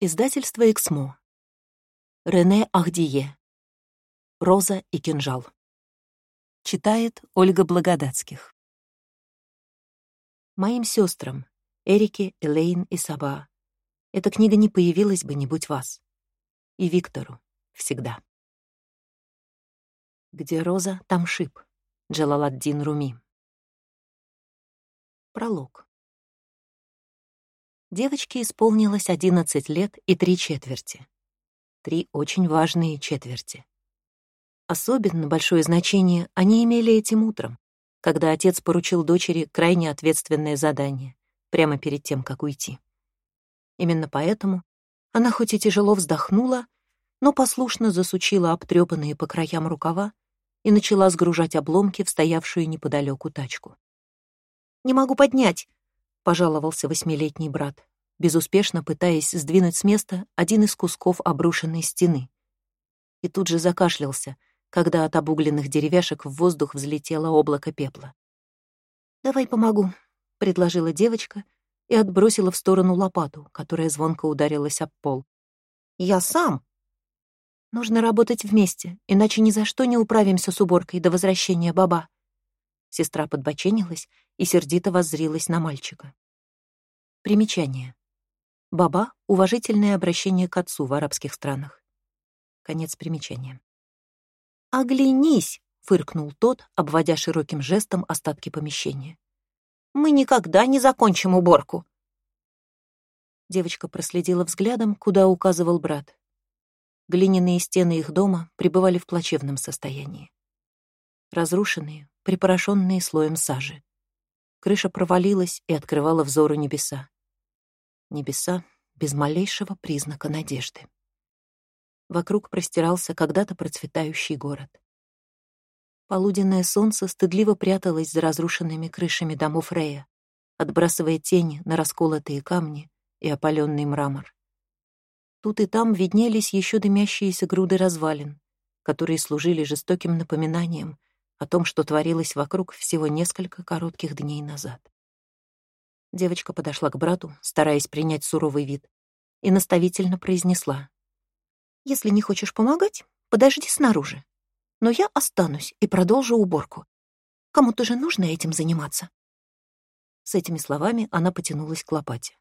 Издательство «Эксмо». Рене Ахдие. «Роза и кинжал». Читает Ольга Благодатских. Моим сестрам, Эрике, Элейн и Саба, эта книга не появилась бы, не будь вас. И Виктору всегда. Где роза, там шип. Джалаладдин Руми. Пролог. Девочке исполнилось 11 лет и три четверти. Три очень важные четверти. Особенно большое значение они имели этим утром, когда отец поручил дочери крайне ответственное задание, прямо перед тем, как уйти. Именно поэтому она хоть и тяжело вздохнула, но послушно засучила обтрепанные по краям рукава и начала сгружать обломки в стоявшую неподалеку тачку. «Не могу поднять!» — пожаловался восьмилетний брат, безуспешно пытаясь сдвинуть с места один из кусков обрушенной стены. И тут же закашлялся, когда от обугленных деревяшек в воздух взлетело облако пепла. «Давай помогу», — предложила девочка и отбросила в сторону лопату, которая звонко ударилась об пол. «Я сам!» «Нужно работать вместе, иначе ни за что не управимся с уборкой до возвращения баба», Сестра подбоченилась и сердито воззрилась на мальчика. Примечание. Баба — уважительное обращение к отцу в арабских странах. Конец примечания. «Оглянись!» — фыркнул тот, обводя широким жестом остатки помещения. «Мы никогда не закончим уборку!» Девочка проследила взглядом, куда указывал брат. Глиняные стены их дома пребывали в плачевном состоянии. Разрушенные, припорошенные слоем сажи. Крыша провалилась и открывала взору небеса. Небеса без малейшего признака надежды. Вокруг простирался когда-то процветающий город. Полуденное солнце стыдливо пряталось за разрушенными крышами домов Рея, отбрасывая тени на расколотые камни и опаленный мрамор. Тут и там виднелись еще дымящиеся груды развалин, которые служили жестоким напоминанием о том, что творилось вокруг всего несколько коротких дней назад. Девочка подошла к брату, стараясь принять суровый вид, и наставительно произнесла. «Если не хочешь помогать, подожди снаружи. Но я останусь и продолжу уборку. Кому-то же нужно этим заниматься». С этими словами она потянулась к лопате.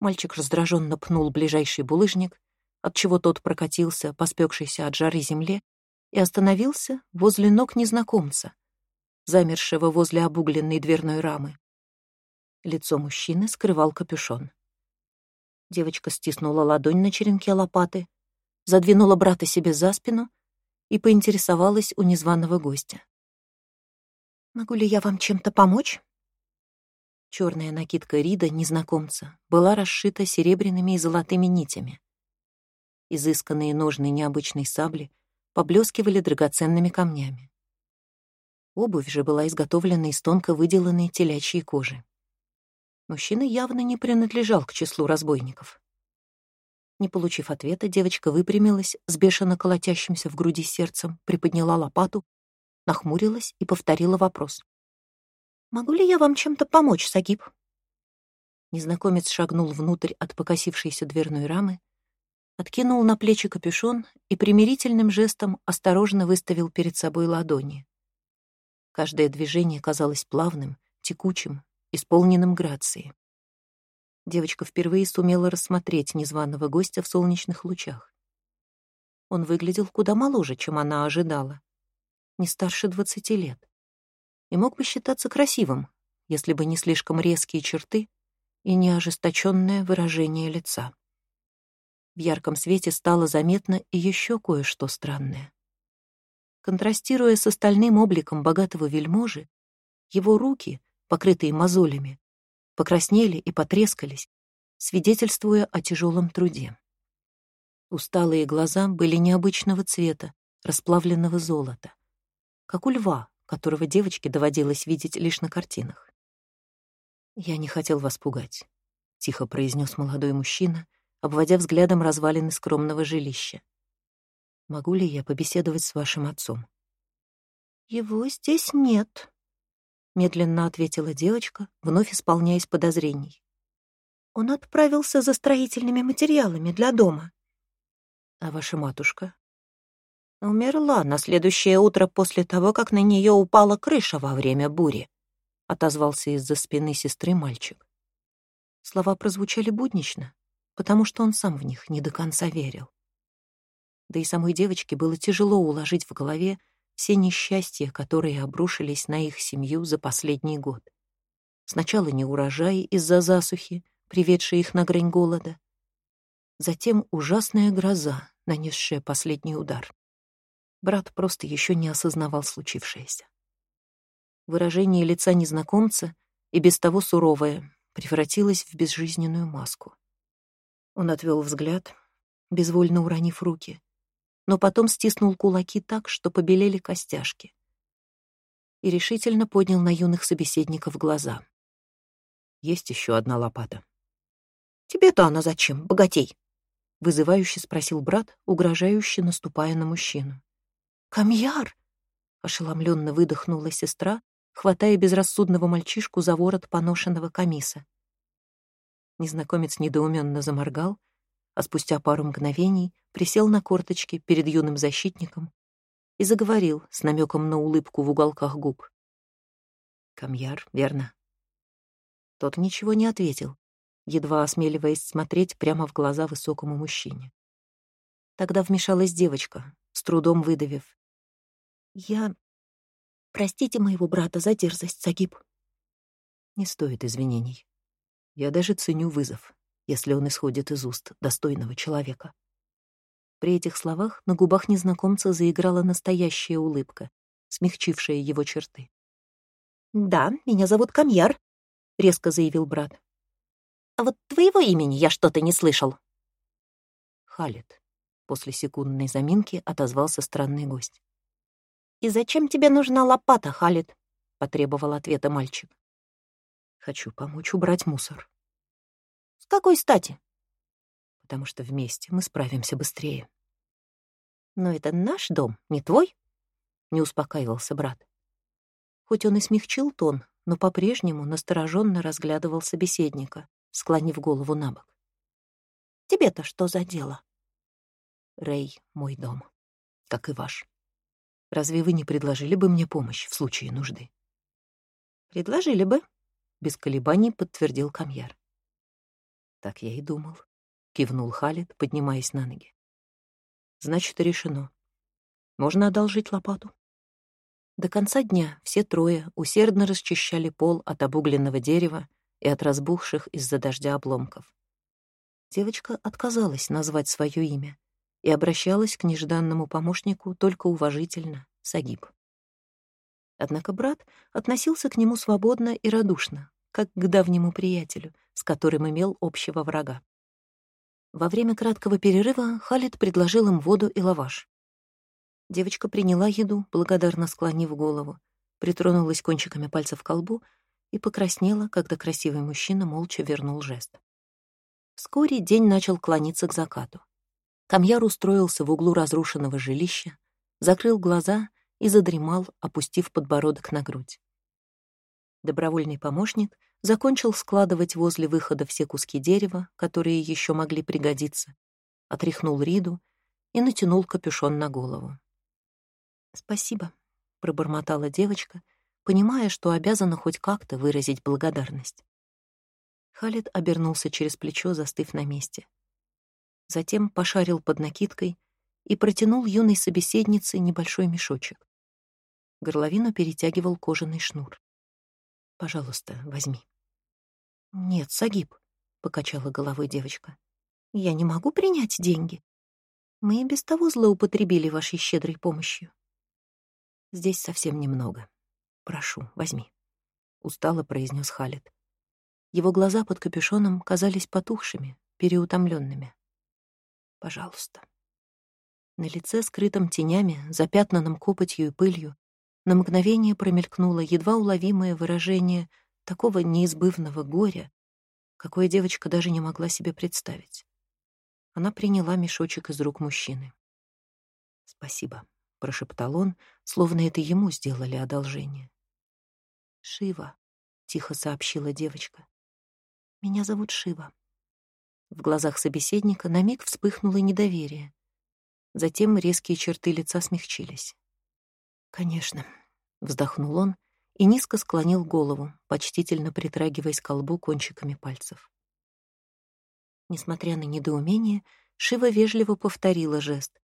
Мальчик раздраженно пнул ближайший булыжник, отчего тот прокатился, поспекшийся от жары земле, и остановился возле ног незнакомца, замершего возле обугленной дверной рамы. Лицо мужчины скрывал капюшон. Девочка стиснула ладонь на черенке лопаты, задвинула брата себе за спину и поинтересовалась у незваного гостя. «Могу ли я вам чем-то помочь?» Черная накидка Рида, незнакомца, была расшита серебряными и золотыми нитями. Изысканные ножны необычной сабли — поблескивали драгоценными камнями. Обувь же была изготовлена из тонко выделанной телячьей кожи. Мужчина явно не принадлежал к числу разбойников. Не получив ответа, девочка выпрямилась с бешено колотящимся в груди сердцем, приподняла лопату, нахмурилась и повторила вопрос. «Могу ли я вам чем-то помочь, Сагиб?» Незнакомец шагнул внутрь от покосившейся дверной рамы, откинул на плечи капюшон и примирительным жестом осторожно выставил перед собой ладони. Каждое движение казалось плавным, текучим, исполненным грации. Девочка впервые сумела рассмотреть незваного гостя в солнечных лучах. Он выглядел куда моложе, чем она ожидала, не старше двадцати лет, и мог бы считаться красивым, если бы не слишком резкие черты и не ожесточенное выражение лица. В ярком свете стало заметно и еще кое-что странное. Контрастируя с остальным обликом богатого вельможи, его руки, покрытые мозолями, покраснели и потрескались, свидетельствуя о тяжелом труде. Усталые глаза были необычного цвета, расплавленного золота, как у льва, которого девочке доводилось видеть лишь на картинах. «Я не хотел вас пугать», — тихо произнес молодой мужчина, обводя взглядом развалины скромного жилища. «Могу ли я побеседовать с вашим отцом?» «Его здесь нет», — медленно ответила девочка, вновь исполняясь подозрений. Он отправился за строительными материалами для дома. А ваша матушка? Умерла на следующее утро после того, как на нее упала крыша во время бури, отозвался из-за спины сестры мальчик. Слова прозвучали буднично, потому что он сам в них не до конца верил. Да и самой девочке было тяжело уложить в голове все несчастья, которые обрушились на их семью за последний год. Сначала неурожай из-за засухи, приведший их на грань голода. Затем ужасная гроза, нанесшая последний удар. Брат просто еще не осознавал случившееся. Выражение лица незнакомца, и без того суровое, превратилось в безжизненную маску. Он отвел взгляд, безвольно уронив руки, но потом стиснул кулаки так, что побелели костяшки, и решительно поднял на юных собеседников глаза. «Есть еще одна лопата», «Тебе-то она зачем, богатей?» — вызывающе спросил брат, угрожающе наступая на мужчину. «Камьяр!» — ошеломленно выдохнула сестра, хватая безрассудного мальчишку за ворот поношенного камиса. Незнакомец недоуменно заморгал, а спустя пару мгновений присел на корточки перед юным защитником и заговорил с намеком на улыбку в уголках губ. «Камьяр, верно?» Тот ничего не ответил, едва осмеливаясь смотреть прямо в глаза высокому мужчине. Тогда вмешалась девочка, с трудом выдавив. «Я... Простите моего брата за дерзость, Сагиб». Не стоит извинений. Я даже ценю вызов, если он исходит из уст достойного человека. При этих словах на губах незнакомца заиграла настоящая улыбка, смягчившая его черты. «Да, меня зовут Камьяр», — резко заявил брат. А вот твоего имени я что-то не слышал. Халит. После секундной заминки отозвался странный гость. «И зачем тебе нужна лопата, Халит?» — потребовал ответа мальчик. «Хочу помочь убрать мусор». «С какой стати?» «Потому что вместе мы справимся быстрее». «Но это наш дом, не твой?» — не успокаивался брат. Хоть он и смягчил тон, но по-прежнему настороженно разглядывал собеседника, склонив голову на бок. «Тебе-то что за дело?» «Рэй — мой дом, как и ваш. Разве вы не предложили бы мне помощь в случае нужды?» «Предложили бы», — без колебаний подтвердил Камьяр. «Так я и думал», — кивнул Халид, поднимаясь на ноги. «Значит, решено. Можно одолжить лопату?» До конца дня все трое усердно расчищали пол от обугленного дерева и от разбухших из-за дождя обломков. Девочка отказалась назвать свое имя и обращалась к нежданному помощнику только уважительно, Сагиб. Однако брат относился к нему свободно и радушно, как к давнему приятелю, с которым имел общего врага. Во время краткого перерыва Халид предложил им воду и лаваш. Девочка приняла еду, благодарно склонив голову, притронулась кончиками пальцев к колбу и покраснела, когда красивый мужчина молча вернул жест. Вскоре день начал клониться к закату. Камьяр устроился в углу разрушенного жилища, закрыл глаза и задремал, опустив подбородок на грудь. Добровольный помощник закончил складывать возле выхода все куски дерева, которые еще могли пригодиться, отряхнул Риду и натянул капюшон на голову. «Спасибо», — пробормотала девочка, понимая, что обязана хоть как-то выразить благодарность. Халид обернулся через плечо, застыв на месте. Затем пошарил под накидкой и протянул юной собеседнице небольшой мешочек. Горловину перетягивал кожаный шнур. «Пожалуйста, возьми». «Нет, Сагиб», — покачала головой девочка. «Я не могу принять деньги. Мы и без того злоупотребили вашей щедрой помощью». «Здесь совсем немного», «Прошу, возьми», — устало произнес Халид. Его глаза под капюшоном казались потухшими, переутомленными. «Пожалуйста». На лице, скрытом тенями, запятнанном копотью и пылью, на мгновение промелькнуло едва уловимое выражение такого неизбывного горя, какое девочка даже не могла себе представить. Она приняла мешочек из рук мужчины. «Спасибо», — прошептал он, словно это ему сделали одолжение. «Шива», — тихо сообщила девочка. «Меня зовут Шива. В глазах собеседника на миг вспыхнуло недоверие. Затем резкие черты лица смягчились. «Конечно», — вздохнул он и низко склонил голову, почтительно притрагиваясь к колбу кончиками пальцев. Несмотря на недоумение, Шива вежливо повторила жест,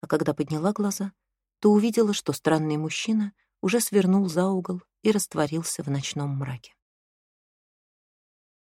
а когда подняла глаза, то увидела, что странный мужчина уже свернул за угол и растворился в ночном мраке.